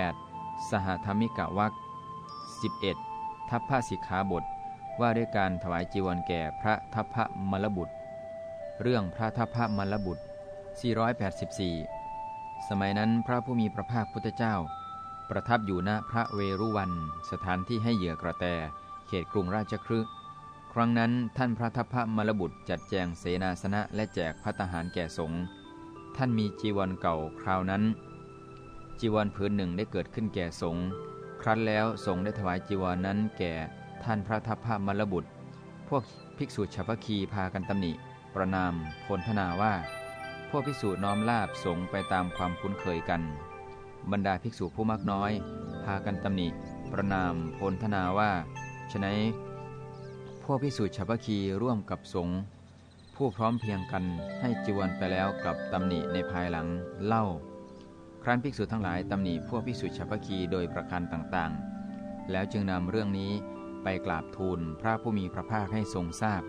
8. สหธรรมิกวัก 11. ทัพพระสิกขาบท ว่าด้วยการถวายจีวรแก่พระทัพพระมลบุตร เรื่องพระทัพพระมลบุตร 484 สมัยนั้นพระผู้มีพระภาคพุทธเจ้า ประทับอยู่ณพระเวรุวัน สถานที่ให้เหยื่อกระแต เขตกรุงราชคฤห์ครั้งนั้นท่านพระทัพพระมลบุตรจัดแจงเสนาสนะและแจกพัตหารแก่สงฆ์ท่านมีจีวรเก่าคราวนั้น จีวรผืนหนึ่งได้เกิดขึ้นแก่สงฆ์ครั้นแล้วสงฆ์ได้ถวายจีวรนนั้นแก่ท่านพระทัพพระมลบุตร พวกภิกษุชาวพคีพากันตำหนิ ประนามพลธนาว่า พวกภิกษุน้อมลาบสงไปตามความคุ้นเคยกัน บรรดาภิกษุผู้มากน้อย พากันตำหนิ ประนามพลธนาว่าฉนัยพวกภิกษุชาวพคีร่วมกับสงฆ์ผู้พร้อมเพียงกันให้จีวรไปแล้วกับตำหนิในภายหลังเล่า ครั้นภิกษุทั้งหลายตำหนิพวกภิกษุชาวพคีโดยประการต่างๆ แล้วจึงนำเรื่องนี้ไปกราบทูลพระผู้มีพระภาคให้ทรงทราบ